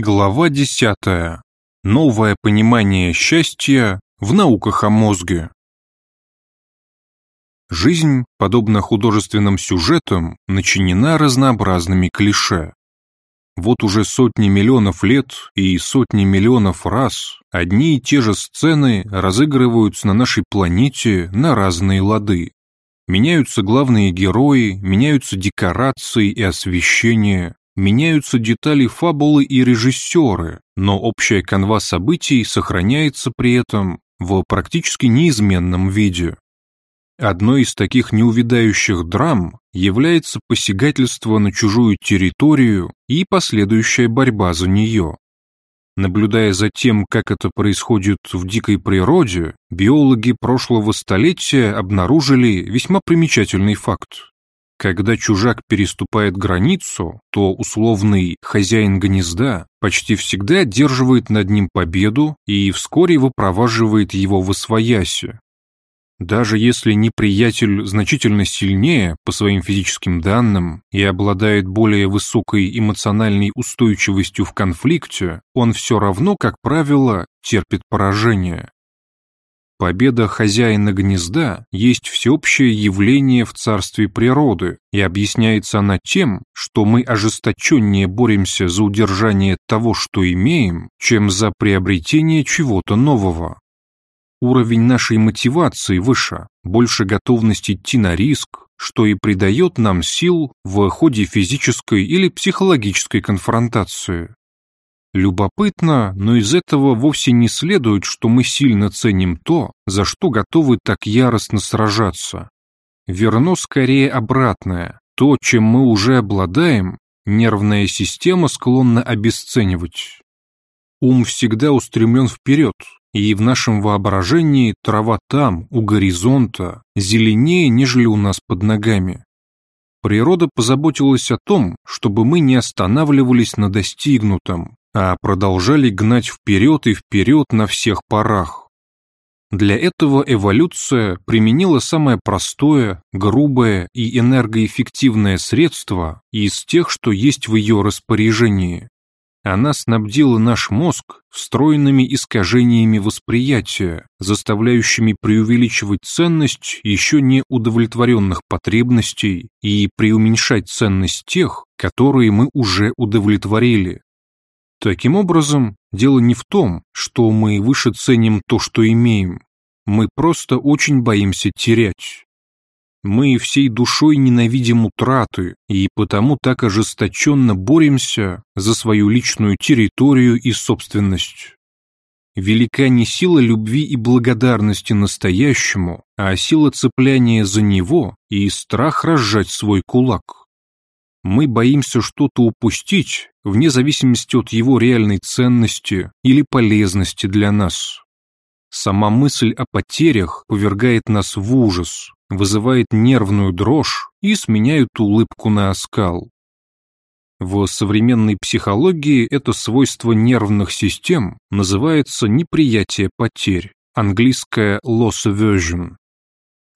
Глава 10. Новое понимание счастья в науках о мозге. Жизнь, подобно художественным сюжетам, начинена разнообразными клише. Вот уже сотни миллионов лет и сотни миллионов раз одни и те же сцены разыгрываются на нашей планете на разные лады. Меняются главные герои, меняются декорации и освещение, меняются детали фабулы и режиссеры, но общая канва событий сохраняется при этом в практически неизменном виде. Одной из таких неувядающих драм является посягательство на чужую территорию и последующая борьба за нее. Наблюдая за тем, как это происходит в дикой природе, биологи прошлого столетия обнаружили весьма примечательный факт. Когда чужак переступает границу, то условный хозяин гнезда почти всегда одерживает над ним победу и вскоре выпроваживает его в освояси. Даже если неприятель значительно сильнее по своим физическим данным и обладает более высокой эмоциональной устойчивостью в конфликте, он все равно, как правило, терпит поражение. Победа хозяина гнезда есть всеобщее явление в царстве природы, и объясняется она тем, что мы ожесточеннее боремся за удержание того, что имеем, чем за приобретение чего-то нового. Уровень нашей мотивации выше, больше готовность идти на риск, что и придает нам сил в ходе физической или психологической конфронтации. Любопытно, но из этого вовсе не следует, что мы сильно ценим то, за что готовы так яростно сражаться. Верно скорее обратное. То, чем мы уже обладаем, нервная система склонна обесценивать. Ум всегда устремлен вперед, и в нашем воображении трава там, у горизонта, зеленее, нежели у нас под ногами. Природа позаботилась о том, чтобы мы не останавливались на достигнутом, а продолжали гнать вперед и вперед на всех парах. Для этого эволюция применила самое простое, грубое и энергоэффективное средство из тех, что есть в ее распоряжении. Она снабдила наш мозг встроенными искажениями восприятия, заставляющими преувеличивать ценность еще не удовлетворенных потребностей и преуменьшать ценность тех, которые мы уже удовлетворили. Таким образом, дело не в том, что мы выше ценим то, что имеем. Мы просто очень боимся терять. Мы всей душой ненавидим утраты и потому так ожесточенно боремся за свою личную территорию и собственность. Велика не сила любви и благодарности настоящему, а сила цепляния за него и страх разжать свой кулак. Мы боимся что-то упустить, вне зависимости от его реальной ценности или полезности для нас. Сама мысль о потерях повергает нас в ужас, вызывает нервную дрожь и сменяет улыбку на оскал. В современной психологии это свойство нервных систем называется неприятие потерь, английское loss aversion.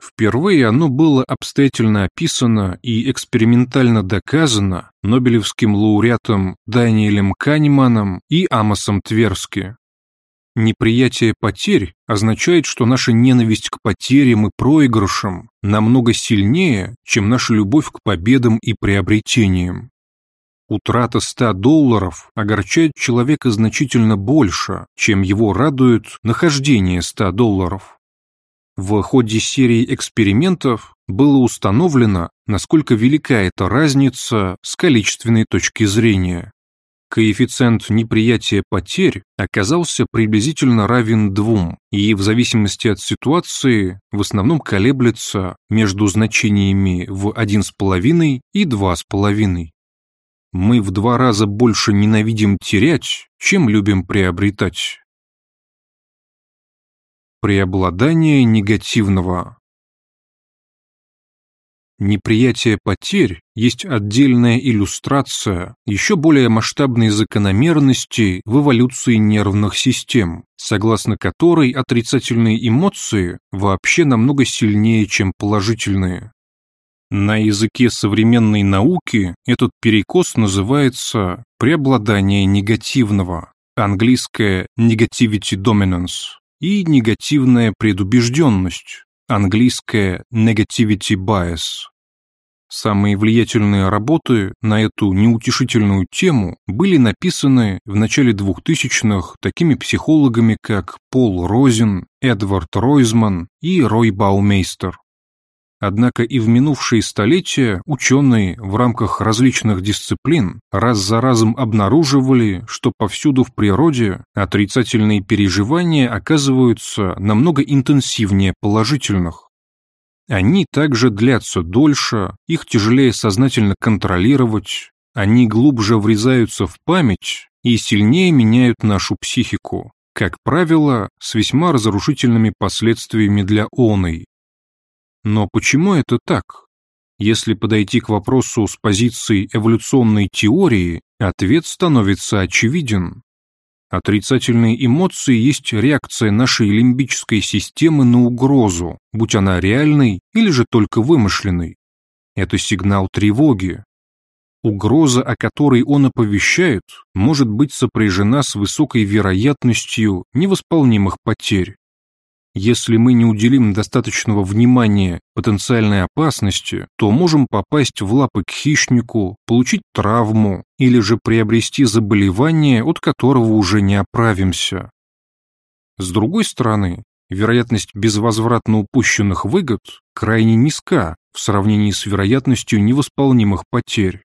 Впервые оно было обстоятельно описано и экспериментально доказано Нобелевским лауреатом Даниэлем Канеманом и Амосом Тверски. Неприятие потерь означает, что наша ненависть к потерям и проигрышам намного сильнее, чем наша любовь к победам и приобретениям. Утрата 100 долларов огорчает человека значительно больше, чем его радует нахождение 100 долларов. В ходе серии экспериментов было установлено, насколько велика эта разница с количественной точки зрения. Коэффициент неприятия потерь оказался приблизительно равен двум и в зависимости от ситуации в основном колеблется между значениями в 1,5 и 2,5. Мы в два раза больше ненавидим терять, чем любим приобретать. Преобладание негативного. Неприятие потерь есть отдельная иллюстрация еще более масштабной закономерности в эволюции нервных систем, согласно которой отрицательные эмоции вообще намного сильнее, чем положительные. На языке современной науки этот перекос называется преобладание негативного, английское negativity dominance, и негативная предубежденность, английское negativity bias. Самые влиятельные работы на эту неутешительную тему были написаны в начале 2000-х такими психологами, как Пол Розин, Эдвард Ройзман и Рой Баумейстер. Однако и в минувшие столетия ученые в рамках различных дисциплин раз за разом обнаруживали, что повсюду в природе отрицательные переживания оказываются намного интенсивнее положительных. Они также длятся дольше, их тяжелее сознательно контролировать, они глубже врезаются в память и сильнее меняют нашу психику, как правило, с весьма разрушительными последствиями для оной. Но почему это так? Если подойти к вопросу с позиции эволюционной теории, ответ становится очевиден. Отрицательные эмоции есть реакция нашей лимбической системы на угрозу, будь она реальной или же только вымышленной. Это сигнал тревоги. Угроза, о которой он оповещает, может быть сопряжена с высокой вероятностью невосполнимых потерь. Если мы не уделим достаточного внимания потенциальной опасности, то можем попасть в лапы к хищнику, получить травму или же приобрести заболевание, от которого уже не оправимся. С другой стороны, вероятность безвозвратно упущенных выгод крайне низка в сравнении с вероятностью невосполнимых потерь.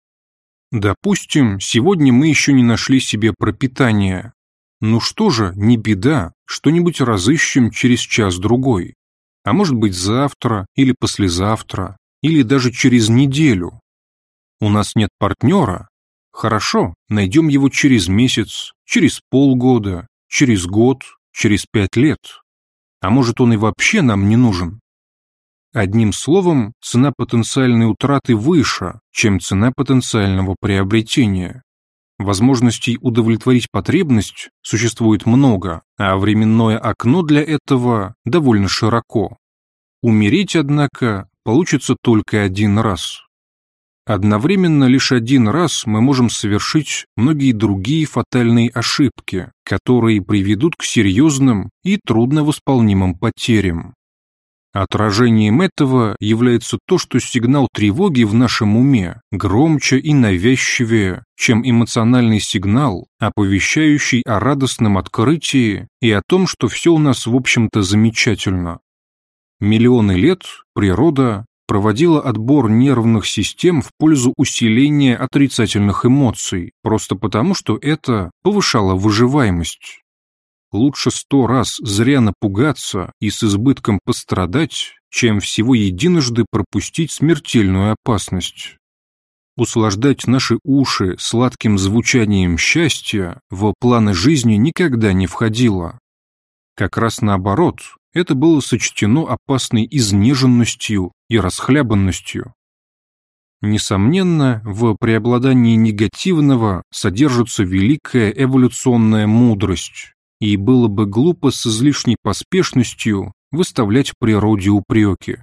Допустим, сегодня мы еще не нашли себе пропитания, ну что же, не беда, что-нибудь разыщем через час-другой. А может быть завтра или послезавтра, или даже через неделю. У нас нет партнера? Хорошо, найдем его через месяц, через полгода, через год, через пять лет. А может он и вообще нам не нужен? Одним словом, цена потенциальной утраты выше, чем цена потенциального приобретения. Возможностей удовлетворить потребность существует много, а временное окно для этого довольно широко. Умереть, однако, получится только один раз. Одновременно лишь один раз мы можем совершить многие другие фатальные ошибки, которые приведут к серьезным и трудновосполнимым потерям. Отражением этого является то, что сигнал тревоги в нашем уме громче и навязчивее, чем эмоциональный сигнал, оповещающий о радостном открытии и о том, что все у нас в общем-то замечательно. Миллионы лет природа проводила отбор нервных систем в пользу усиления отрицательных эмоций, просто потому, что это повышало выживаемость. Лучше сто раз зря напугаться и с избытком пострадать, чем всего единожды пропустить смертельную опасность. Услаждать наши уши сладким звучанием счастья в планы жизни никогда не входило. Как раз наоборот, это было сочтено опасной изнеженностью и расхлябанностью. Несомненно, в преобладании негативного содержится великая эволюционная мудрость, и было бы глупо с излишней поспешностью выставлять природе упреки.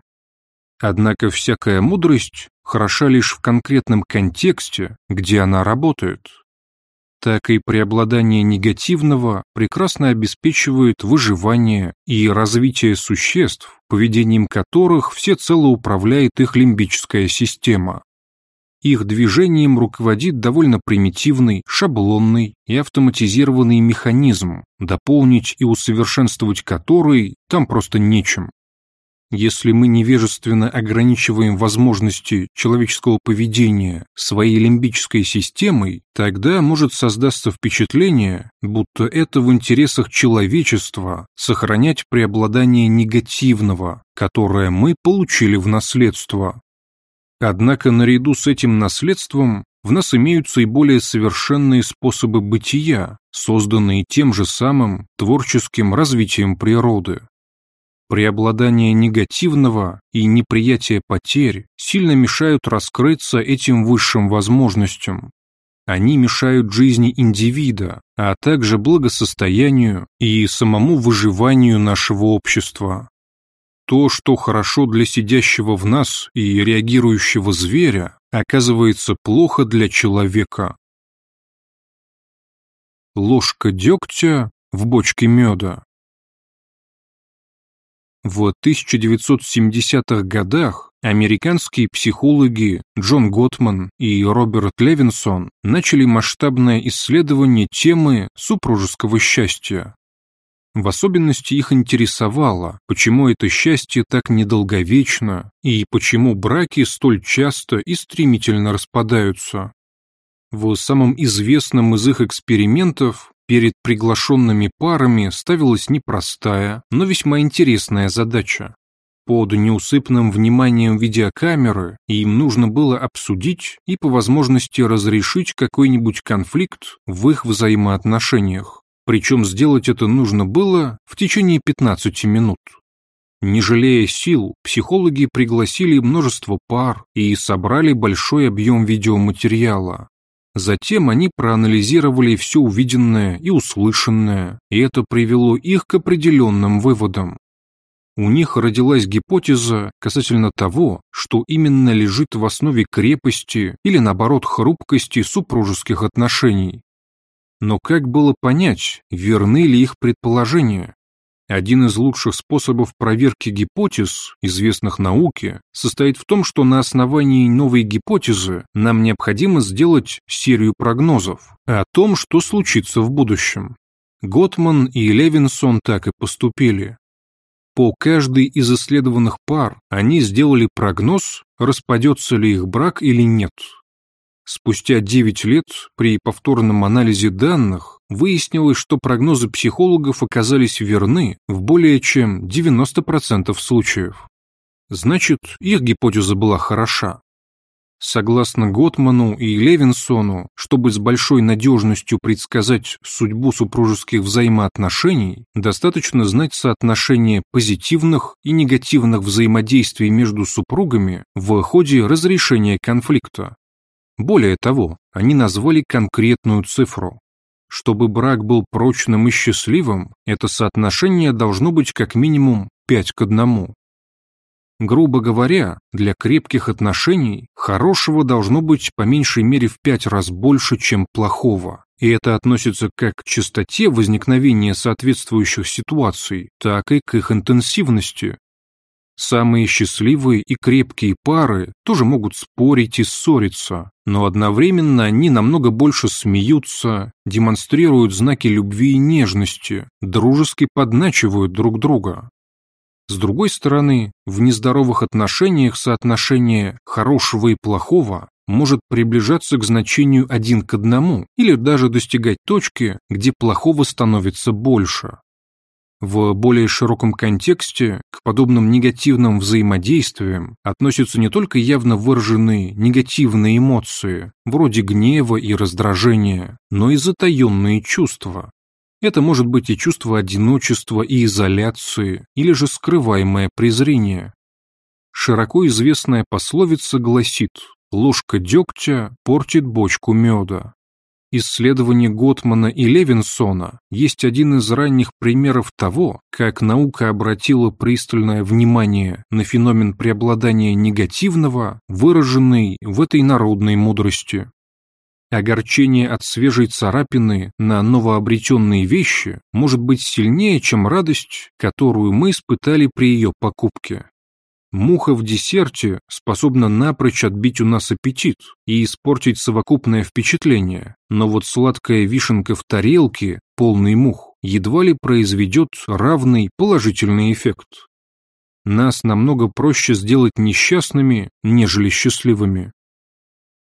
Однако всякая мудрость хороша лишь в конкретном контексте, где она работает. Так и преобладание негативного прекрасно обеспечивает выживание и развитие существ, поведением которых всецело управляет их лимбическая система. Их движением руководит довольно примитивный, шаблонный и автоматизированный механизм, дополнить и усовершенствовать который там просто нечем. Если мы невежественно ограничиваем возможности человеческого поведения своей лимбической системой, тогда может создаться впечатление, будто это в интересах человечества сохранять преобладание негативного, которое мы получили в наследство. Однако наряду с этим наследством в нас имеются и более совершенные способы бытия, созданные тем же самым творческим развитием природы. Преобладание негативного и неприятие потерь сильно мешают раскрыться этим высшим возможностям. Они мешают жизни индивида, а также благосостоянию и самому выживанию нашего общества. То, что хорошо для сидящего в нас и реагирующего зверя, оказывается плохо для человека. Ложка дегтя в бочке меда. В 1970-х годах американские психологи Джон Готман и Роберт Левинсон начали масштабное исследование темы супружеского счастья. В особенности их интересовало, почему это счастье так недолговечно и почему браки столь часто и стремительно распадаются. В самом известном из их экспериментов Перед приглашенными парами ставилась непростая, но весьма интересная задача. Под неусыпным вниманием видеокамеры им нужно было обсудить и по возможности разрешить какой-нибудь конфликт в их взаимоотношениях. Причем сделать это нужно было в течение 15 минут. Не жалея сил, психологи пригласили множество пар и собрали большой объем видеоматериала, Затем они проанализировали все увиденное и услышанное, и это привело их к определенным выводам. У них родилась гипотеза касательно того, что именно лежит в основе крепости или, наоборот, хрупкости супружеских отношений. Но как было понять, верны ли их предположения? Один из лучших способов проверки гипотез, известных науке, состоит в том, что на основании новой гипотезы нам необходимо сделать серию прогнозов о том, что случится в будущем. Готман и Левинсон так и поступили. По каждой из исследованных пар они сделали прогноз, распадется ли их брак или нет. Спустя 9 лет при повторном анализе данных выяснилось, что прогнозы психологов оказались верны в более чем 90% случаев. Значит, их гипотеза была хороша. Согласно Готману и Левинсону, чтобы с большой надежностью предсказать судьбу супружеских взаимоотношений, достаточно знать соотношение позитивных и негативных взаимодействий между супругами в ходе разрешения конфликта. Более того, они назвали конкретную цифру. Чтобы брак был прочным и счастливым, это соотношение должно быть как минимум 5 к 1. Грубо говоря, для крепких отношений хорошего должно быть по меньшей мере в 5 раз больше, чем плохого. И это относится как к частоте возникновения соответствующих ситуаций, так и к их интенсивности, Самые счастливые и крепкие пары тоже могут спорить и ссориться, но одновременно они намного больше смеются, демонстрируют знаки любви и нежности, дружески подначивают друг друга. С другой стороны, в нездоровых отношениях соотношение хорошего и плохого может приближаться к значению один к одному или даже достигать точки, где плохого становится больше. В более широком контексте к подобным негативным взаимодействиям относятся не только явно выраженные негативные эмоции, вроде гнева и раздражения, но и затаенные чувства. Это может быть и чувство одиночества и изоляции, или же скрываемое презрение. Широко известная пословица гласит «ложка дегтя портит бочку меда». Исследование Готмана и Левинсона есть один из ранних примеров того, как наука обратила пристальное внимание на феномен преобладания негативного, выраженный в этой народной мудрости. Огорчение от свежей царапины на новообретенные вещи может быть сильнее, чем радость, которую мы испытали при ее покупке. Муха в десерте способна напрочь отбить у нас аппетит и испортить совокупное впечатление, но вот сладкая вишенка в тарелке, полный мух, едва ли произведет равный положительный эффект. Нас намного проще сделать несчастными, нежели счастливыми.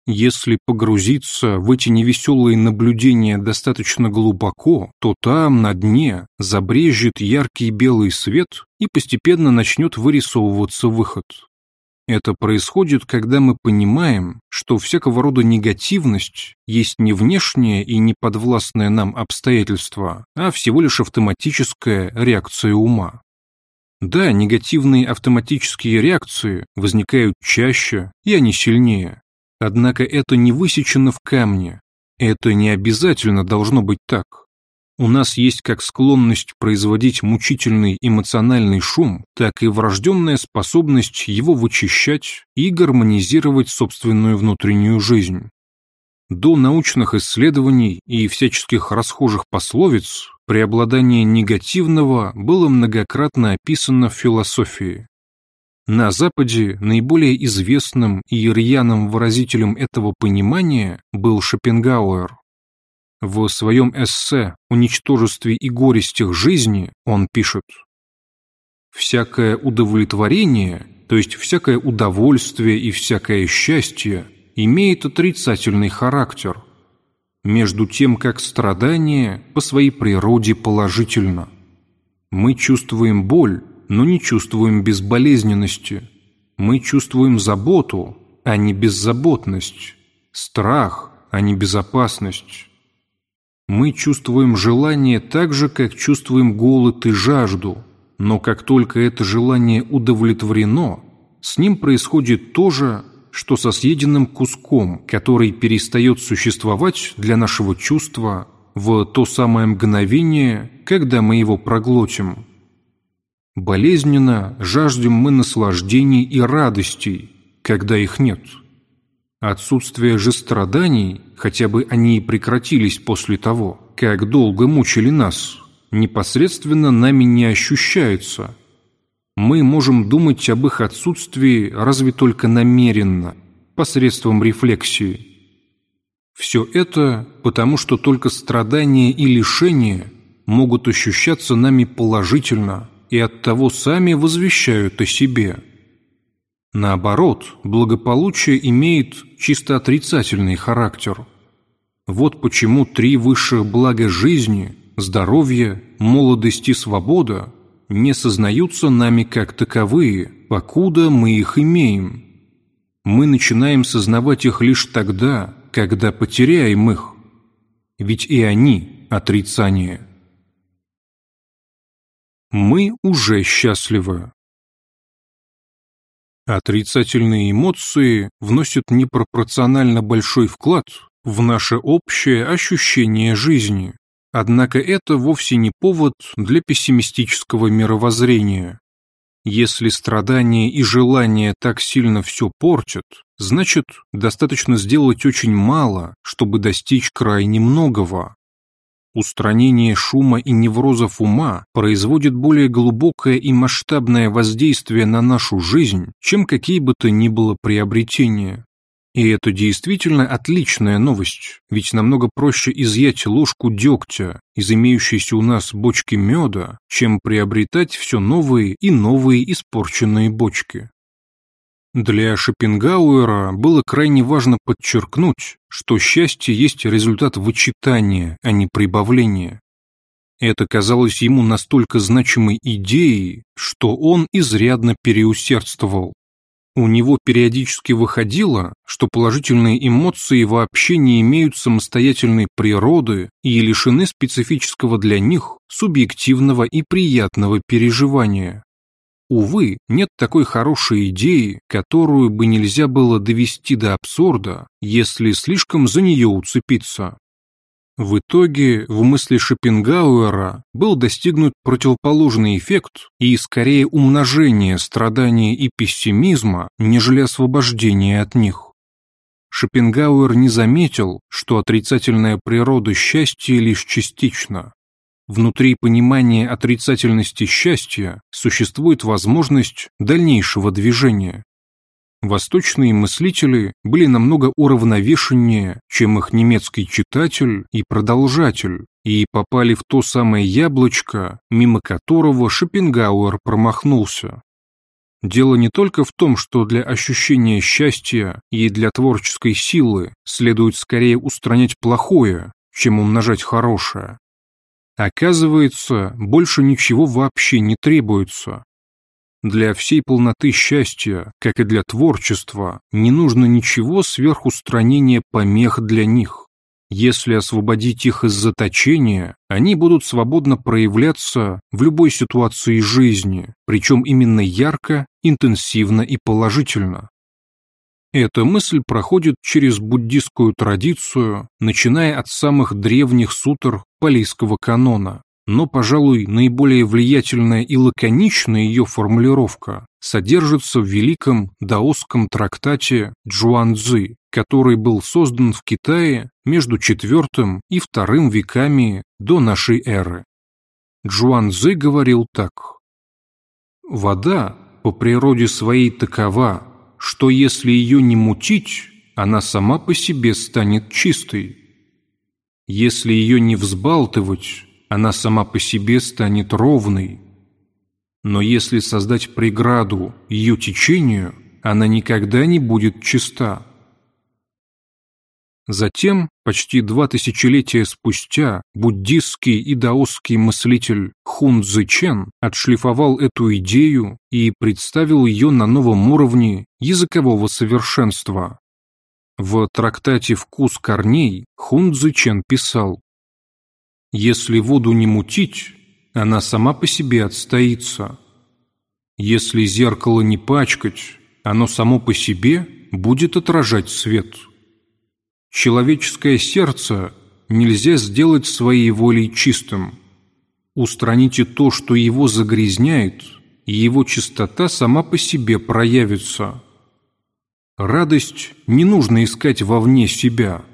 Если погрузиться в эти невеселые наблюдения достаточно глубоко, то там, на дне, забрежет яркий белый свет и постепенно начнет вырисовываться выход. Это происходит, когда мы понимаем, что всякого рода негативность есть не внешнее и не подвластное нам обстоятельство, а всего лишь автоматическая реакция ума. Да, негативные автоматические реакции возникают чаще, и они сильнее. Однако это не высечено в камне. Это не обязательно должно быть так. У нас есть как склонность производить мучительный эмоциональный шум, так и врожденная способность его вычищать и гармонизировать собственную внутреннюю жизнь. До научных исследований и всяческих расхожих пословиц преобладание негативного было многократно описано в философии. На Западе наиболее известным и рьяным выразителем этого понимания был Шопенгауэр. В своем эссе «О ничтожестве и горестях жизни» он пишет «Всякое удовлетворение, то есть всякое удовольствие и всякое счастье, имеет отрицательный характер, между тем как страдание по своей природе положительно. Мы чувствуем боль, но не чувствуем безболезненности. Мы чувствуем заботу, а не беззаботность, страх, а не безопасность. Мы чувствуем желание так же, как чувствуем голод и жажду, но как только это желание удовлетворено, с ним происходит то же, что со съеденным куском, который перестает существовать для нашего чувства в то самое мгновение, когда мы его проглотим. Болезненно жаждем мы наслаждений и радостей, когда их нет. Отсутствие же страданий, хотя бы они и прекратились после того, как долго мучили нас, непосредственно нами не ощущается. Мы можем думать об их отсутствии разве только намеренно, посредством рефлексии. Все это потому, что только страдания и лишения могут ощущаться нами положительно – и оттого сами возвещают о себе. Наоборот, благополучие имеет чисто отрицательный характер. Вот почему три высших блага жизни – здоровье, молодость и свобода – не сознаются нами как таковые, покуда мы их имеем. Мы начинаем сознавать их лишь тогда, когда потеряем их. Ведь и они – отрицание. Мы уже счастливы. Отрицательные эмоции вносят непропорционально большой вклад в наше общее ощущение жизни. Однако это вовсе не повод для пессимистического мировоззрения. Если страдания и желания так сильно все портят, значит, достаточно сделать очень мало, чтобы достичь крайне многого. Устранение шума и неврозов ума производит более глубокое и масштабное воздействие на нашу жизнь, чем какие бы то ни было приобретения. И это действительно отличная новость, ведь намного проще изъять ложку дегтя из имеющейся у нас бочки меда, чем приобретать все новые и новые испорченные бочки. Для Шопенгауэра было крайне важно подчеркнуть, что счастье есть результат вычитания, а не прибавления. Это казалось ему настолько значимой идеей, что он изрядно переусердствовал. У него периодически выходило, что положительные эмоции вообще не имеют самостоятельной природы и лишены специфического для них субъективного и приятного переживания. Увы, нет такой хорошей идеи, которую бы нельзя было довести до абсурда, если слишком за нее уцепиться. В итоге в мысли Шопенгауэра был достигнут противоположный эффект и скорее умножение страдания и пессимизма, нежели освобождение от них. Шопенгауэр не заметил, что отрицательная природа счастья лишь частична, Внутри понимания отрицательности счастья существует возможность дальнейшего движения. Восточные мыслители были намного уравновешеннее, чем их немецкий читатель и продолжатель, и попали в то самое яблочко, мимо которого Шопенгауэр промахнулся. Дело не только в том, что для ощущения счастья и для творческой силы следует скорее устранять плохое, чем умножать хорошее. Оказывается, больше ничего вообще не требуется. Для всей полноты счастья, как и для творчества, не нужно ничего сверхустранения помех для них. Если освободить их из заточения, они будут свободно проявляться в любой ситуации жизни, причем именно ярко, интенсивно и положительно. Эта мысль проходит через буддистскую традицию, начиная от самых древних сутр палийского канона. Но, пожалуй, наиболее влиятельная и лаконичная ее формулировка содержится в великом даосском трактате Джуанцзы, который был создан в Китае между IV и II веками до нашей эры. Джуанцзы говорил так. «Вода по природе своей такова, что если ее не мутить, она сама по себе станет чистой. Если ее не взбалтывать, она сама по себе станет ровной. Но если создать преграду ее течению, она никогда не будет чиста. Затем, почти два тысячелетия спустя, буддистский и даосский мыслитель Хун Цзы Чен отшлифовал эту идею и представил ее на новом уровне языкового совершенства. В трактате «Вкус корней» Хун Цзы Чен писал «Если воду не мутить, она сама по себе отстоится. Если зеркало не пачкать, оно само по себе будет отражать свет». Человеческое сердце нельзя сделать своей волей чистым. Устраните то, что его загрязняет, и его чистота сама по себе проявится. Радость не нужно искать вовне себя.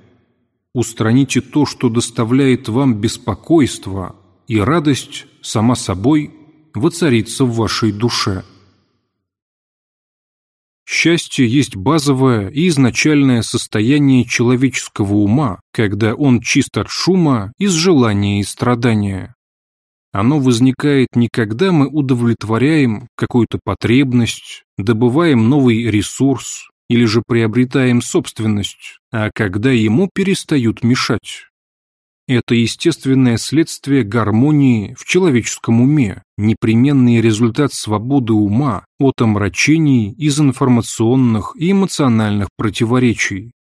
Устраните то, что доставляет вам беспокойство, и радость сама собой воцарится в вашей душе. Счастье есть базовое и изначальное состояние человеческого ума, когда он чист от шума, из желания и страдания. Оно возникает не когда мы удовлетворяем какую-то потребность, добываем новый ресурс или же приобретаем собственность, а когда ему перестают мешать. Это естественное следствие гармонии в человеческом уме, непременный результат свободы ума от омрачений из информационных и эмоциональных противоречий.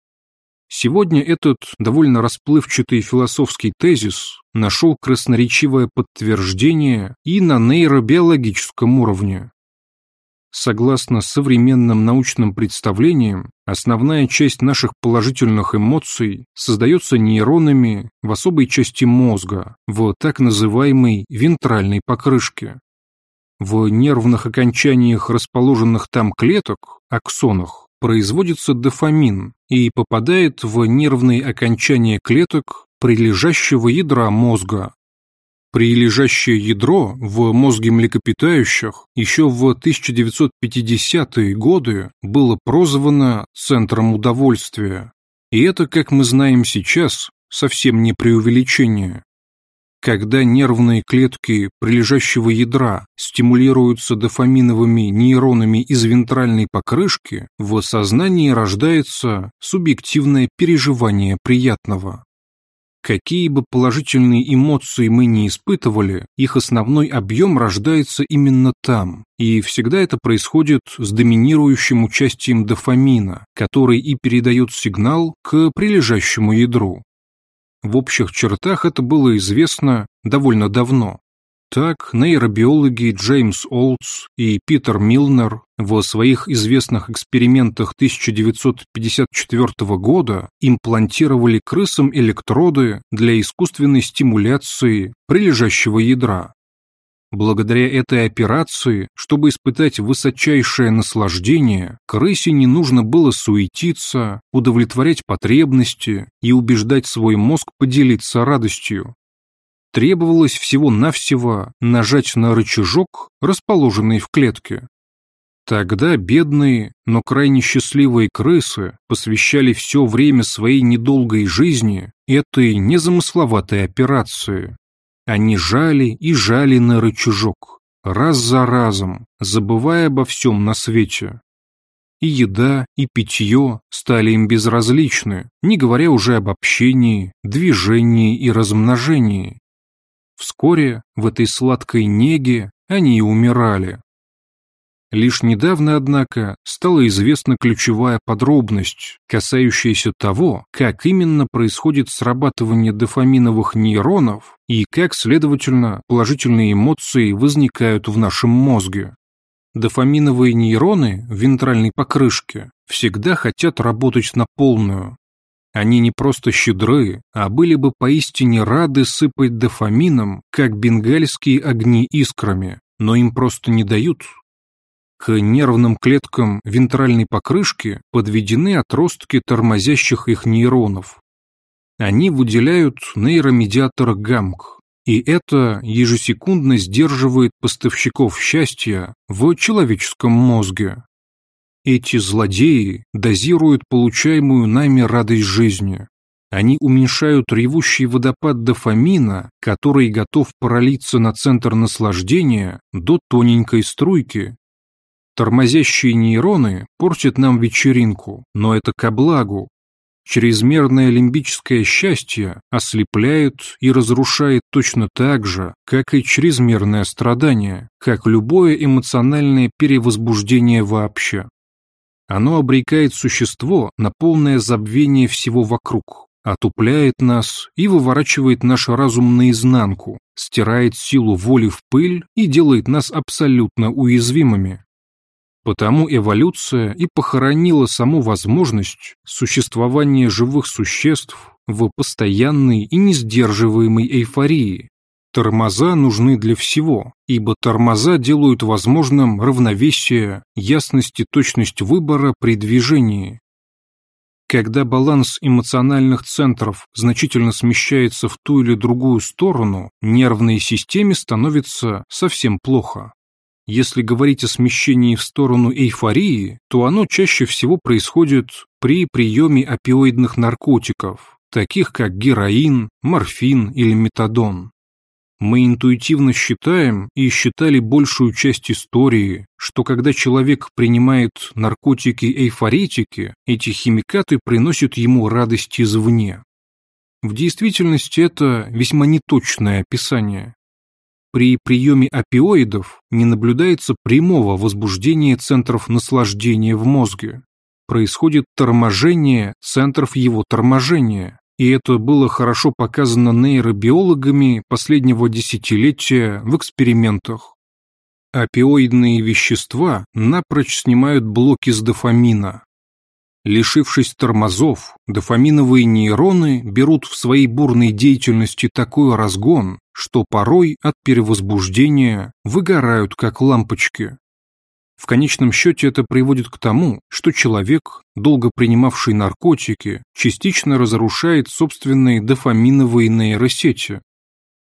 Сегодня этот довольно расплывчатый философский тезис нашел красноречивое подтверждение и на нейробиологическом уровне. Согласно современным научным представлениям, основная часть наших положительных эмоций создается нейронами в особой части мозга, в так называемой вентральной покрышке. В нервных окончаниях расположенных там клеток, аксонах, производится дофамин и попадает в нервные окончания клеток прилежащего ядра мозга, Прилежащее ядро в мозге млекопитающих еще в 1950-е годы было прозвано «центром удовольствия». И это, как мы знаем сейчас, совсем не преувеличение. Когда нервные клетки прилежащего ядра стимулируются дофаминовыми нейронами из вентральной покрышки, в сознании рождается субъективное переживание приятного. Какие бы положительные эмоции мы не испытывали, их основной объем рождается именно там, и всегда это происходит с доминирующим участием дофамина, который и передает сигнал к прилежащему ядру. В общих чертах это было известно довольно давно. Так, нейробиологи Джеймс Олдс и Питер Милнер в своих известных экспериментах 1954 года имплантировали крысам электроды для искусственной стимуляции прилежащего ядра. Благодаря этой операции, чтобы испытать высочайшее наслаждение, крысе не нужно было суетиться, удовлетворять потребности и убеждать свой мозг поделиться радостью. Требовалось всего-навсего нажать на рычажок, расположенный в клетке. Тогда бедные, но крайне счастливые крысы посвящали все время своей недолгой жизни этой незамысловатой операции. Они жали и жали на рычажок, раз за разом, забывая обо всем на свете. И еда, и питье стали им безразличны, не говоря уже об общении, движении и размножении. Вскоре в этой сладкой неге они и умирали. Лишь недавно, однако, стала известна ключевая подробность, касающаяся того, как именно происходит срабатывание дофаминовых нейронов и как, следовательно, положительные эмоции возникают в нашем мозге. Дофаминовые нейроны в вентральной покрышке всегда хотят работать на полную. Они не просто щедры, а были бы поистине рады сыпать дофамином, как бенгальские огни искрами, но им просто не дают. К нервным клеткам вентральной покрышки подведены отростки тормозящих их нейронов. Они выделяют нейромедиатор ГАМК, и это ежесекундно сдерживает поставщиков счастья в человеческом мозге. Эти злодеи дозируют получаемую нами радость жизни. Они уменьшают ревущий водопад дофамина, который готов пролиться на центр наслаждения до тоненькой струйки. Тормозящие нейроны портят нам вечеринку, но это ко благу. Чрезмерное лимбическое счастье ослепляет и разрушает точно так же, как и чрезмерное страдание, как любое эмоциональное перевозбуждение вообще. Оно обрекает существо на полное забвение всего вокруг, отупляет нас и выворачивает наш разум наизнанку, стирает силу воли в пыль и делает нас абсолютно уязвимыми. Потому эволюция и похоронила саму возможность существования живых существ в постоянной и несдерживаемой эйфории, Тормоза нужны для всего, ибо тормоза делают возможным равновесие, ясность и точность выбора при движении. Когда баланс эмоциональных центров значительно смещается в ту или другую сторону, нервной системе становится совсем плохо. Если говорить о смещении в сторону эйфории, то оно чаще всего происходит при приеме опиоидных наркотиков, таких как героин, морфин или метадон. Мы интуитивно считаем и считали большую часть истории, что когда человек принимает наркотики-эйфоретики, эти химикаты приносят ему радость извне. В действительности это весьма неточное описание. При приеме опиоидов не наблюдается прямого возбуждения центров наслаждения в мозге. Происходит торможение центров его торможения, и это было хорошо показано нейробиологами последнего десятилетия в экспериментах. Опиоидные вещества напрочь снимают блоки с дофамина. Лишившись тормозов, дофаминовые нейроны берут в своей бурной деятельности такой разгон, что порой от перевозбуждения выгорают как лампочки. В конечном счете это приводит к тому, что человек, долго принимавший наркотики, частично разрушает собственные дофаминовые нейросети.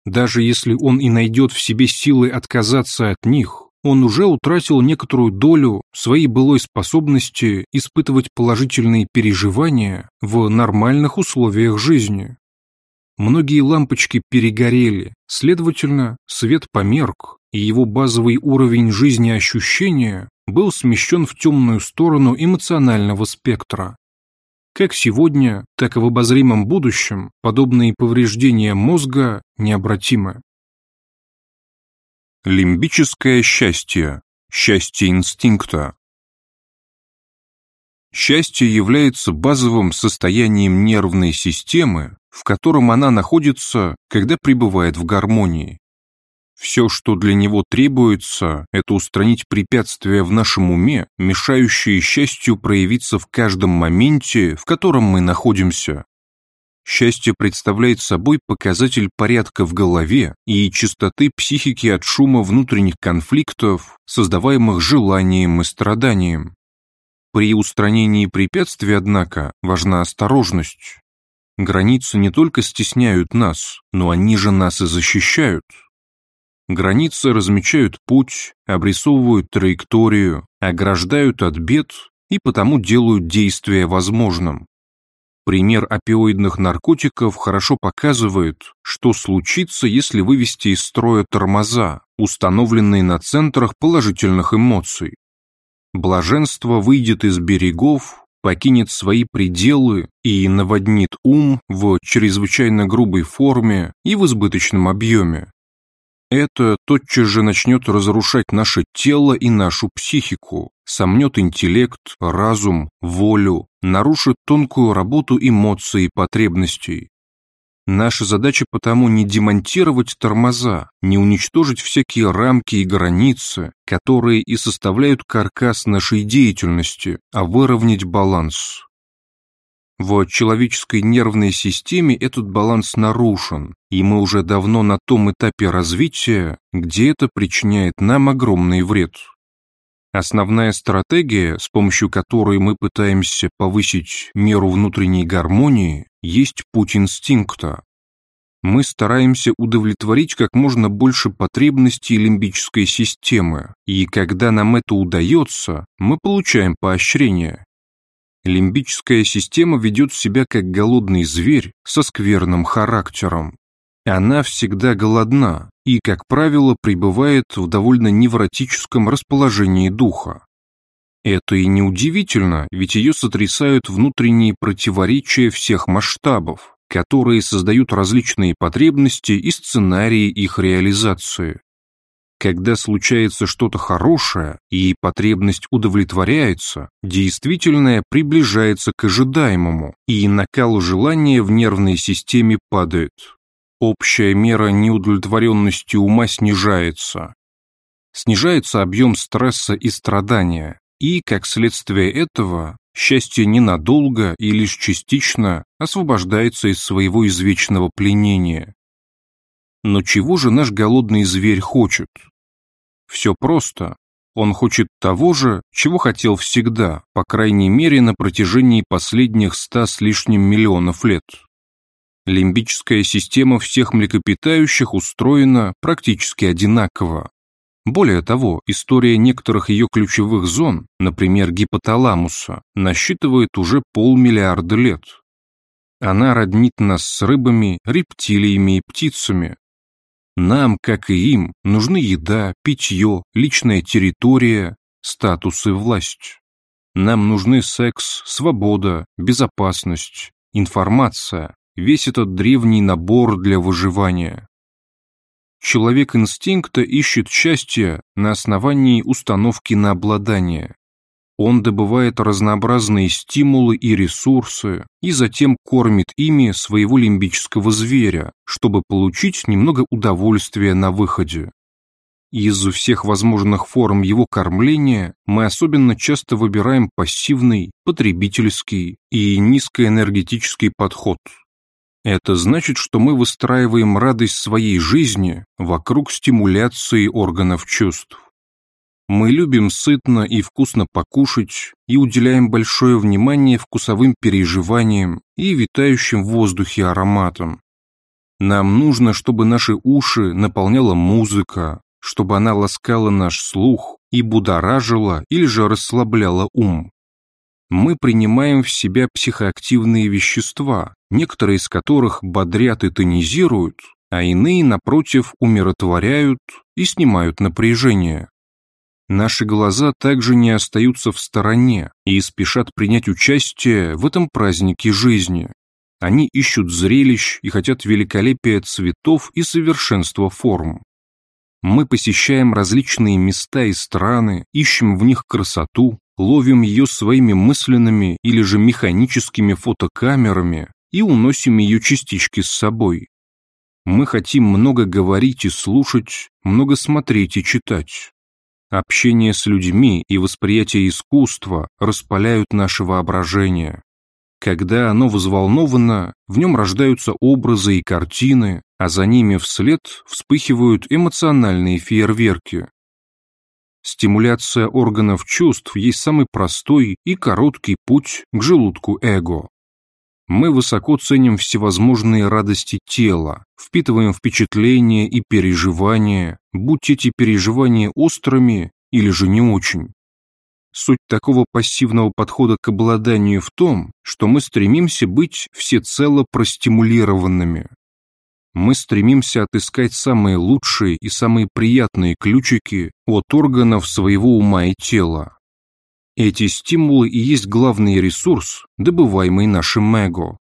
Даже если он и найдет в себе силы отказаться от них, он уже утратил некоторую долю своей былой способности испытывать положительные переживания в нормальных условиях жизни. Многие лампочки перегорели, следовательно, свет померк, и его базовый уровень жизнеощущения был смещен в темную сторону эмоционального спектра. Как сегодня, так и в обозримом будущем подобные повреждения мозга необратимы. Лимбическое счастье. Счастье инстинкта. Счастье является базовым состоянием нервной системы, в котором она находится, когда пребывает в гармонии. Все, что для него требуется, это устранить препятствия в нашем уме, мешающие счастью проявиться в каждом моменте, в котором мы находимся. Счастье представляет собой показатель порядка в голове и чистоты психики от шума внутренних конфликтов, создаваемых желанием и страданием. При устранении препятствий, однако, важна осторожность. Границы не только стесняют нас, но они же нас и защищают. Границы размечают путь, обрисовывают траекторию, ограждают от бед и потому делают действие возможным. Пример опиоидных наркотиков хорошо показывает, что случится, если вывести из строя тормоза, установленные на центрах положительных эмоций. Блаженство выйдет из берегов, покинет свои пределы и наводнит ум в чрезвычайно грубой форме и в избыточном объеме. Это тотчас же начнет разрушать наше тело и нашу психику, сомнет интеллект, разум, волю, нарушит тонкую работу эмоций и потребностей. Наша задача потому не демонтировать тормоза, не уничтожить всякие рамки и границы, которые и составляют каркас нашей деятельности, а выровнять баланс. В человеческой нервной системе этот баланс нарушен, и мы уже давно на том этапе развития, где это причиняет нам огромный вред. Основная стратегия, с помощью которой мы пытаемся повысить меру внутренней гармонии, есть путь инстинкта. Мы стараемся удовлетворить как можно больше потребностей лимбической системы, и когда нам это удается, мы получаем поощрение. Лимбическая система ведет себя как голодный зверь со скверным характером. Она всегда голодна и, как правило, пребывает в довольно невротическом расположении духа. Это и неудивительно, ведь ее сотрясают внутренние противоречия всех масштабов, которые создают различные потребности и сценарии их реализации. Когда случается что-то хорошее и потребность удовлетворяется, действительное приближается к ожидаемому, и накал желания в нервной системе падает общая мера неудовлетворенности ума снижается. Снижается объем стресса и страдания, и, как следствие этого, счастье ненадолго и лишь частично освобождается из своего извечного пленения. Но чего же наш голодный зверь хочет? Все просто. Он хочет того же, чего хотел всегда, по крайней мере на протяжении последних ста с лишним миллионов лет. Лимбическая система всех млекопитающих устроена практически одинаково. Более того, история некоторых ее ключевых зон, например, гипоталамуса, насчитывает уже полмиллиарда лет. Она роднит нас с рыбами, рептилиями и птицами. Нам, как и им, нужны еда, питье, личная территория, статус и власть. Нам нужны секс, свобода, безопасность, информация, весь этот древний набор для выживания. Человек инстинкта ищет счастье на основании установки на обладание. Он добывает разнообразные стимулы и ресурсы и затем кормит ими своего лимбического зверя, чтобы получить немного удовольствия на выходе. Из всех возможных форм его кормления мы особенно часто выбираем пассивный, потребительский и низкоэнергетический подход – это значит, что мы выстраиваем радость своей жизни вокруг стимуляции органов чувств. Мы любим сытно и вкусно покушать и уделяем большое внимание вкусовым переживаниям и витающим в воздухе ароматам. Нам нужно, чтобы наши уши наполняла музыка, чтобы она ласкала наш слух и будоражила или же расслабляла ум мы принимаем в себя психоактивные вещества, некоторые из которых бодрят и тонизируют, а иные, напротив, умиротворяют и снимают напряжение. Наши глаза также не остаются в стороне и спешат принять участие в этом празднике жизни. Они ищут зрелищ и хотят великолепия цветов и совершенства форм. Мы посещаем различные места и страны, ищем в них красоту, ловим ее своими мысленными или же механическими фотокамерами и уносим ее частички с собой. Мы хотим много говорить и слушать, много смотреть и читать. Общение с людьми и восприятие искусства распаляют наше воображение. Когда оно взволновано, в нем рождаются образы и картины, а за ними вслед вспыхивают эмоциональные фейерверки. Стимуляция органов чувств есть самый простой и короткий путь к желудку эго. Мы высоко ценим всевозможные радости тела, впитываем впечатления и переживания, будь эти переживания острыми или же не очень. Суть такого пассивного подхода к обладанию в том, что мы стремимся быть всецело простимулированными, мы стремимся отыскать самые лучшие и самые приятные ключики от органов своего ума и тела. Эти стимулы и есть главный ресурс, добываемый нашим эго.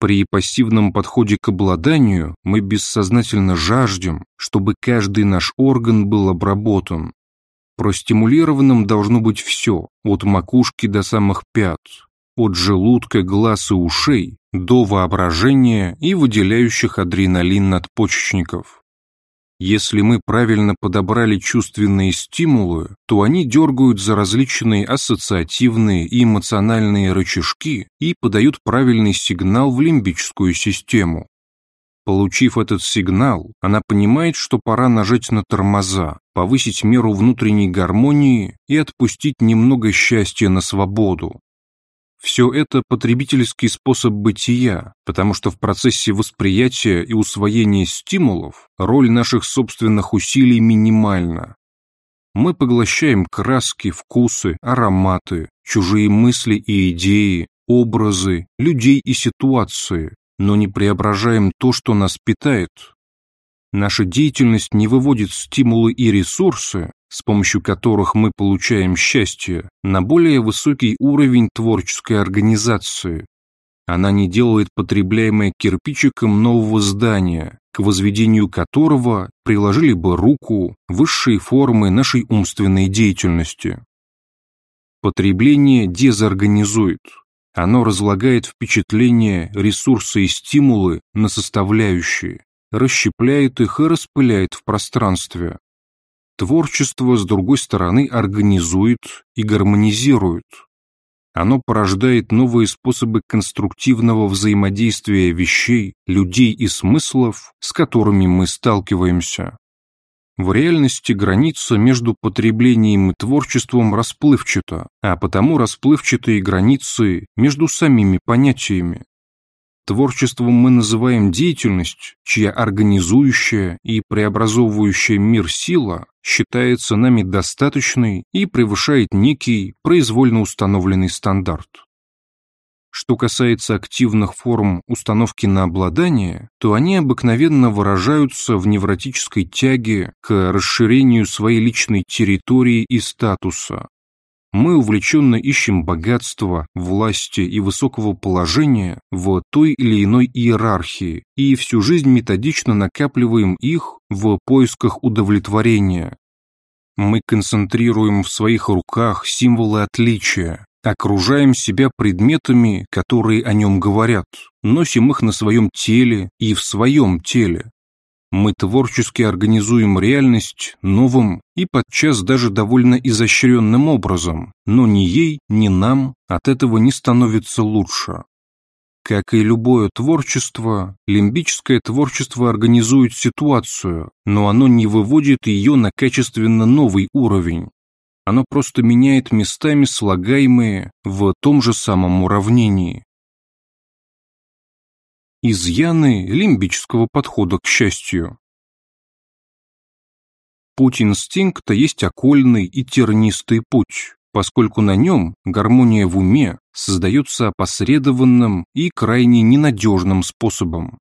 При пассивном подходе к обладанию мы бессознательно жаждем, чтобы каждый наш орган был обработан. Простимулированным должно быть все, от макушки до самых пят. от желудка, глаз и ушей до воображения и выделяющих адреналин надпочечников. Если мы правильно подобрали чувственные стимулы, то они дергают за различные ассоциативные и эмоциональные рычажки и подают правильный сигнал в лимбическую систему. Получив этот сигнал, она понимает, что пора нажать на тормоза, повысить меру внутренней гармонии и отпустить немного счастья на свободу. Все это потребительский способ бытия, потому что в процессе восприятия и усвоения стимулов роль наших собственных усилий минимальна. Мы поглощаем краски, вкусы, ароматы, чужие мысли и идеи, образы, людей и ситуации, но не преображаем то, что нас питает. Наша деятельность не выводит стимулы и ресурсы, с помощью которых мы получаем счастье, на более высокий уровень творческой организации. Она не делает потребляемое кирпичиком нового здания, к возведению которого приложили бы руку высшие формы нашей умственной деятельности. Потребление дезорганизует. Оно разлагает впечатления, ресурсы и стимулы на составляющие, расщепляет их и распыляет в пространстве, Творчество, с другой стороны, организует и гармонизирует. Оно порождает новые способы конструктивного взаимодействия вещей, людей и смыслов, с которыми мы сталкиваемся. В реальности граница между потреблением и творчеством расплывчата, а потому расплывчатые границы между самими понятиями. Творчеством мы называем деятельность, чья организующая и преобразовывающая мир сила считается нами достаточной и превышает некий произвольно установленный стандарт. Что касается активных форм установки на обладание, то они обыкновенно выражаются в невротической тяге к расширению своей личной территории и статуса, мы увлеченно ищем богатства, власти и высокого положения в той или иной иерархии и всю жизнь методично накапливаем их в поисках удовлетворения. Мы концентрируем в своих руках символы отличия, окружаем себя предметами, которые о нем говорят, носим их на своем теле и в своем теле, мы творчески организуем реальность новым и подчас даже довольно изощренным образом, но ни ей, ни нам от этого не становится лучше. Как и любое творчество, лимбическое творчество организует ситуацию, но оно не выводит ее на качественно новый уровень. Оно просто меняет местами слагаемые в том же самом уравнении. Изъяны лимбического подхода к счастью. Путь инстинкта есть окольный и тернистый путь, поскольку на нем гармония в уме создается опосредованным и крайне ненадежным способом.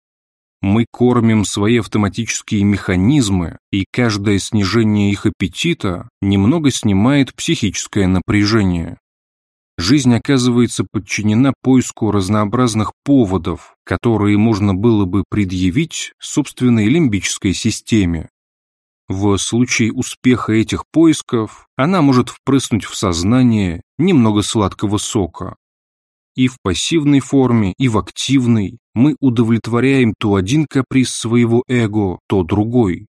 Мы кормим свои автоматические механизмы, и каждое снижение их аппетита немного снимает психическое напряжение. Жизнь оказывается подчинена поиску разнообразных поводов, которые можно было бы предъявить собственной лимбической системе. В случае успеха этих поисков она может впрыснуть в сознание немного сладкого сока. И в пассивной форме, и в активной мы удовлетворяем то один каприз своего эго, то другой.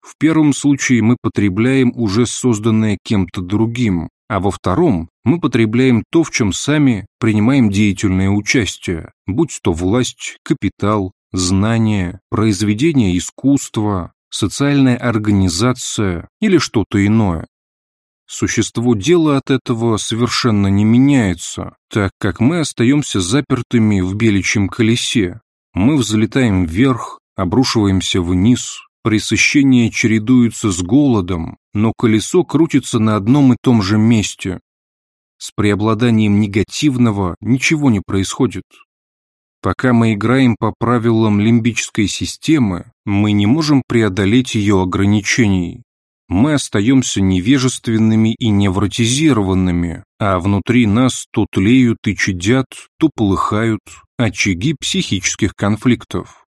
В первом случае мы потребляем уже созданное кем-то другим, а во втором мы потребляем то, в чем сами принимаем деятельное участие, будь то власть, капитал, знания, произведение искусства, социальная организация или что-то иное. Существо дела от этого совершенно не меняется, так как мы остаемся запертыми в беличьем колесе. Мы взлетаем вверх, обрушиваемся вниз, Пресыщение чередуется с голодом, но колесо крутится на одном и том же месте. С преобладанием негативного ничего не происходит. Пока мы играем по правилам лимбической системы, мы не можем преодолеть ее ограничений. Мы остаемся невежественными и невротизированными, а внутри нас то тлеют и чадят, то полыхают очаги психических конфликтов.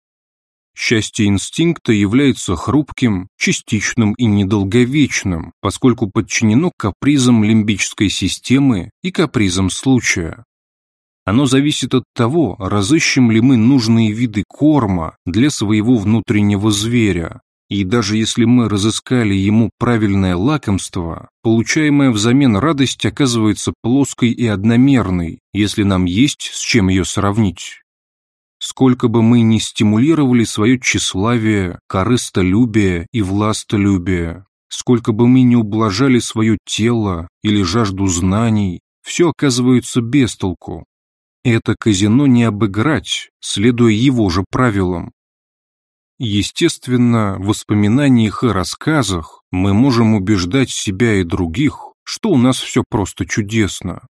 Счастье инстинкта является хрупким, частичным и недолговечным, поскольку подчинено капризам лимбической системы и капризам случая. Оно зависит от того, разыщем ли мы нужные виды корма для своего внутреннего зверя. И даже если мы разыскали ему правильное лакомство, получаемая взамен радость оказывается плоской и одномерной, если нам есть с чем ее сравнить. Сколько бы мы ни стимулировали свое тщеславие, корыстолюбие и властолюбие, сколько бы мы ни ублажали свое тело или жажду знаний, все оказывается без толку. Это казино не обыграть, следуя его же правилам. Естественно, в воспоминаниях и рассказах мы можем убеждать себя и других, что у нас все просто чудесно.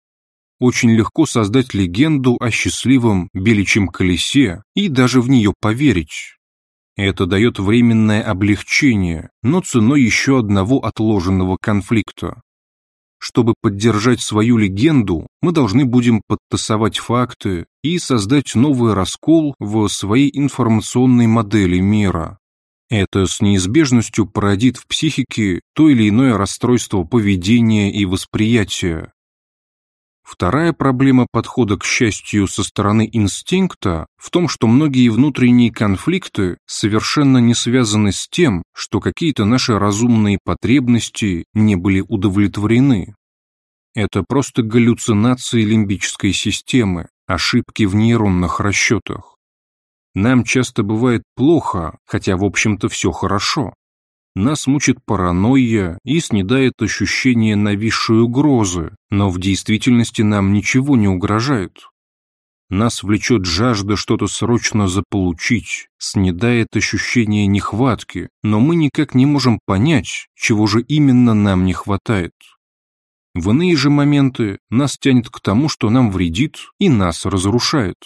Очень легко создать легенду о счастливом беличьем колесе и даже в нее поверить. Это дает временное облегчение, но ценой еще одного отложенного конфликта. Чтобы поддержать свою легенду, мы должны будем подтасовать факты и создать новый раскол в своей информационной модели мира. Это с неизбежностью породит в психике то или иное расстройство поведения и восприятия. Вторая проблема подхода к счастью со стороны инстинкта в том, что многие внутренние конфликты совершенно не связаны с тем, что какие-то наши разумные потребности не были удовлетворены. Это просто галлюцинации лимбической системы, ошибки в нейронных расчетах. Нам часто бывает плохо, хотя в общем-то все хорошо. Нас мучит паранойя и снедает ощущение нависшей угрозы, но в действительности нам ничего не угрожает. Нас влечет жажда что-то срочно заполучить, снедает ощущение нехватки, но мы никак не можем понять, чего же именно нам не хватает. В иные же моменты нас тянет к тому, что нам вредит и нас разрушает.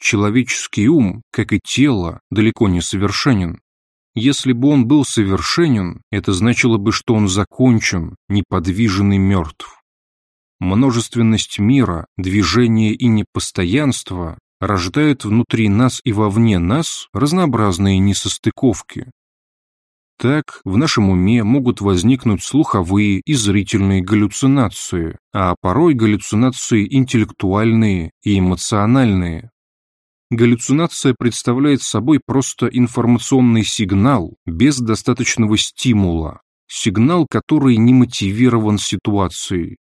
Человеческий ум, как и тело, далеко не совершенен. Если бы он был совершенен, это значило бы, что он закончен, неподвижен и мертв. Множественность мира, движение и непостоянство рождают внутри нас и вовне нас разнообразные несостыковки. Так, в нашем уме могут возникнуть слуховые и зрительные галлюцинации, а порой галлюцинации интеллектуальные и эмоциональные. Галлюцинация представляет собой просто информационный сигнал без достаточного стимула, сигнал, который не мотивирован ситуацией.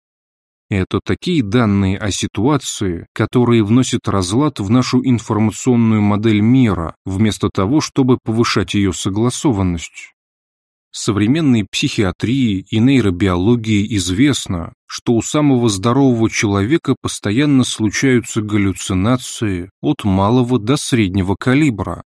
Это такие данные о ситуации, которые вносят разлад в нашу информационную модель мира, вместо того, чтобы повышать ее согласованность современной психиатрии и нейробиологии известно, что у самого здорового человека постоянно случаются галлюцинации от малого до среднего калибра.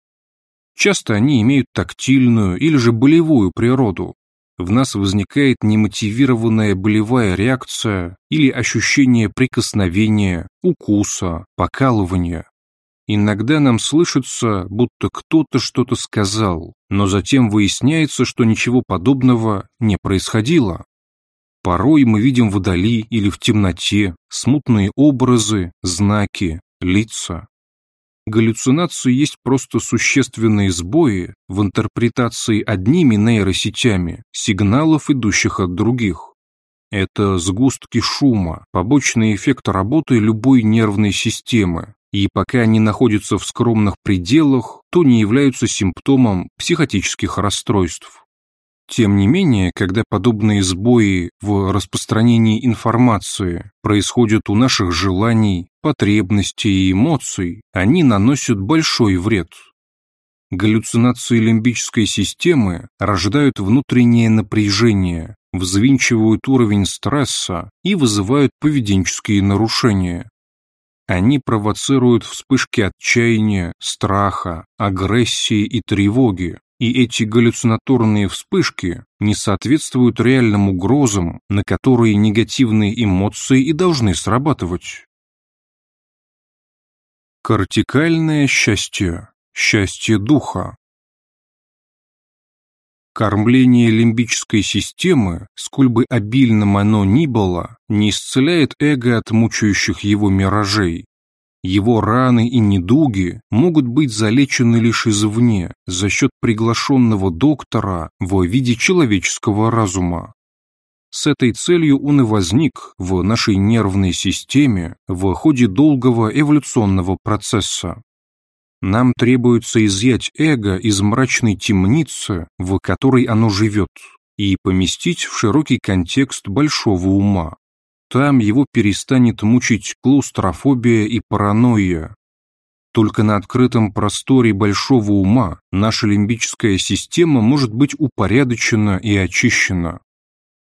Часто они имеют тактильную или же болевую природу. В нас возникает немотивированная болевая реакция или ощущение прикосновения, укуса, покалывания. Иногда нам слышится, будто кто-то что-то сказал, но затем выясняется, что ничего подобного не происходило. Порой мы видим вдали или в темноте смутные образы, знаки, лица. Галлюцинации есть просто существенные сбои в интерпретации одними нейросетями сигналов, идущих от других. Это сгустки шума, побочный эффект работы любой нервной системы, и пока они находятся в скромных пределах, то не являются симптомом психотических расстройств. Тем не менее, когда подобные сбои в распространении информации происходят у наших желаний, потребностей и эмоций, они наносят большой вред. Галлюцинации лимбической системы рождают внутреннее напряжение, взвинчивают уровень стресса и вызывают поведенческие нарушения. Они провоцируют вспышки отчаяния, страха, агрессии и тревоги, и эти галлюцинаторные вспышки не соответствуют реальным угрозам, на которые негативные эмоции и должны срабатывать. Кортикальное счастье. Счастье духа. Кормление лимбической системы, сколь бы обильным оно ни было, не исцеляет эго от мучающих его миражей. Его раны и недуги могут быть залечены лишь извне, за счет приглашенного доктора во виде человеческого разума. С этой целью он и возник в нашей нервной системе в ходе долгого эволюционного процесса. Нам требуется изъять эго из мрачной темницы, в которой оно живет, и поместить в широкий контекст большого ума. Там его перестанет мучить клаустрофобия и паранойя. Только на открытом просторе большого ума наша лимбическая система может быть упорядочена и очищена.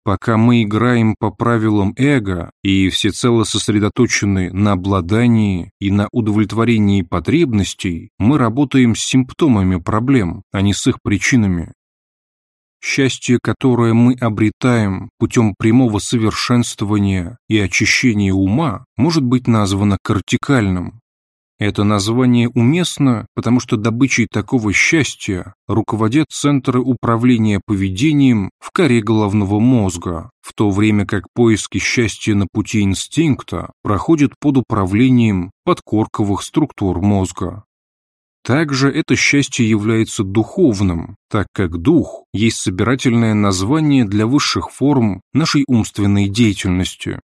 Пока мы играем по правилам эго и всецело сосредоточены на обладании и на удовлетворении потребностей, мы работаем с симптомами проблем, а не с их причинами. Счастье, которое мы обретаем путем прямого совершенствования и очищения ума, может быть названо кортикальным, это название уместно, потому что добычей такого счастья руководят центры управления поведением в коре головного мозга, в то время как поиски счастья на пути инстинкта проходят под управлением подкорковых структур мозга. Также это счастье является духовным, так как дух есть собирательное название для высших форм нашей умственной деятельности.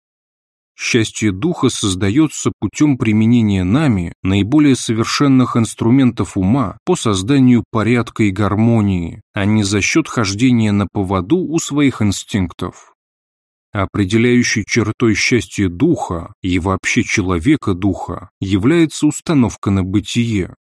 Счастье духа создается путем применения нами наиболее совершенных инструментов ума по созданию порядка и гармонии, а не за счет хождения на поводу у своих инстинктов. Определяющей чертой счастья духа и вообще человека духа является установка на бытие,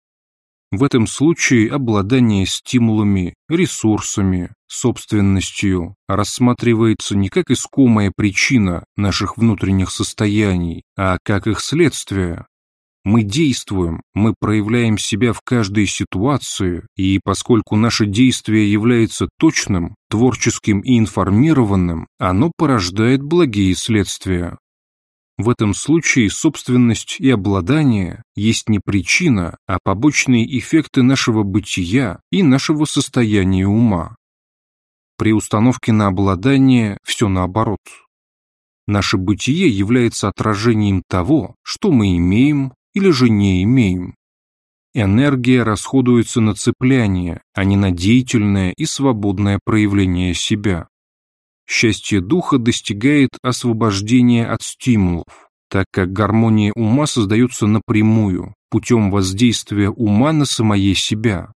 в этом случае обладание стимулами, ресурсами, собственностью рассматривается не как искомая причина наших внутренних состояний, а как их следствие. Мы действуем, мы проявляем себя в каждой ситуации, и поскольку наше действие является точным, творческим и информированным, оно порождает благие следствия. В этом случае собственность и обладание есть не причина, а побочные эффекты нашего бытия и нашего состояния ума. При установке на обладание все наоборот. Наше бытие является отражением того, что мы имеем или же не имеем. Энергия расходуется на цепляние, а не на деятельное и свободное проявление себя. Счастье духа достигает освобождения от стимулов, так как гармония ума создается напрямую, путем воздействия ума на самое себя.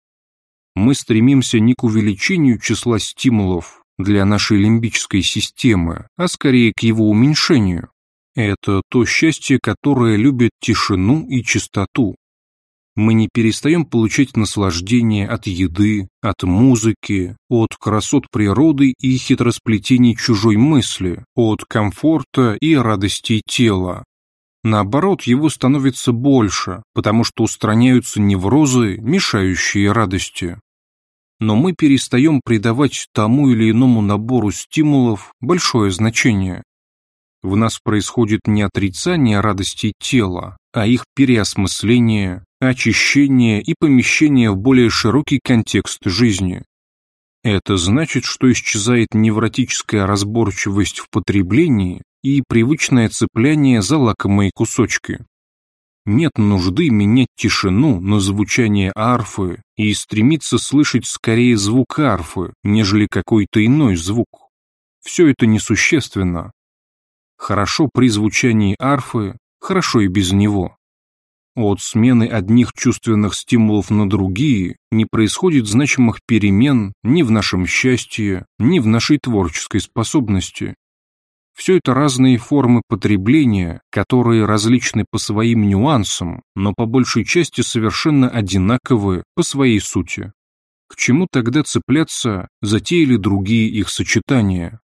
Мы стремимся не к увеличению числа стимулов для нашей лимбической системы, а скорее к его уменьшению. Это то счастье, которое любит тишину и чистоту, мы не перестаем получать наслаждение от еды, от музыки, от красот природы и хитросплетений чужой мысли, от комфорта и радости тела. Наоборот, его становится больше, потому что устраняются неврозы, мешающие радости. Но мы перестаем придавать тому или иному набору стимулов большое значение. В нас происходит не отрицание радости тела, а их переосмысление, очищение и помещение в более широкий контекст жизни. Это значит, что исчезает невротическая разборчивость в потреблении и привычное цепляние за лакомые кусочки. Нет нужды менять тишину на звучание арфы и стремиться слышать скорее звук арфы, нежели какой-то иной звук. Все это несущественно. Хорошо при звучании арфы, хорошо и без него. От смены одних чувственных стимулов на другие не происходит значимых перемен ни в нашем счастье, ни в нашей творческой способности. Все это разные формы потребления, которые различны по своим нюансам, но по большей части совершенно одинаковы по своей сути. К чему тогда цепляться за те или другие их сочетания?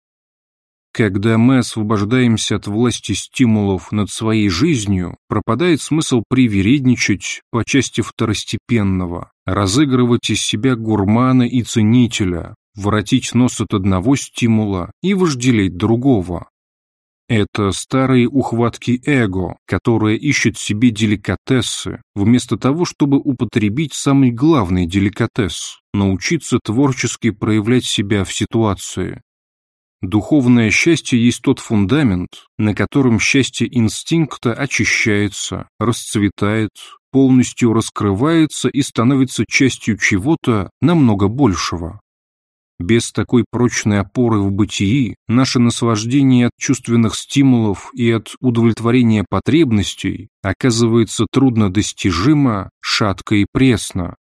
Когда мы освобождаемся от власти стимулов над своей жизнью, пропадает смысл привередничать по части второстепенного, разыгрывать из себя гурмана и ценителя, воротить нос от одного стимула и вожделеть другого. Это старые ухватки эго, которое ищет себе деликатесы, вместо того, чтобы употребить самый главный деликатес – научиться творчески проявлять себя в ситуации. Духовное счастье есть тот фундамент, на котором счастье инстинкта очищается, расцветает, полностью раскрывается и становится частью чего-то намного большего. Без такой прочной опоры в бытии наше наслаждение от чувственных стимулов и от удовлетворения потребностей оказывается труднодостижимо, шатко и пресно.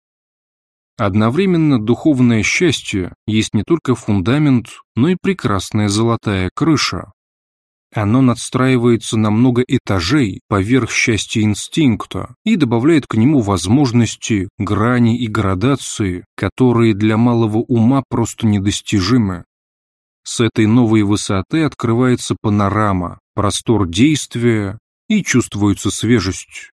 Одновременно духовное счастье есть не только фундамент, но и прекрасная золотая крыша. Оно надстраивается на много этажей поверх счастья инстинкта и добавляет к нему возможности, грани и градации, которые для малого ума просто недостижимы. С этой новой высоты открывается панорама, простор действия и чувствуется свежесть,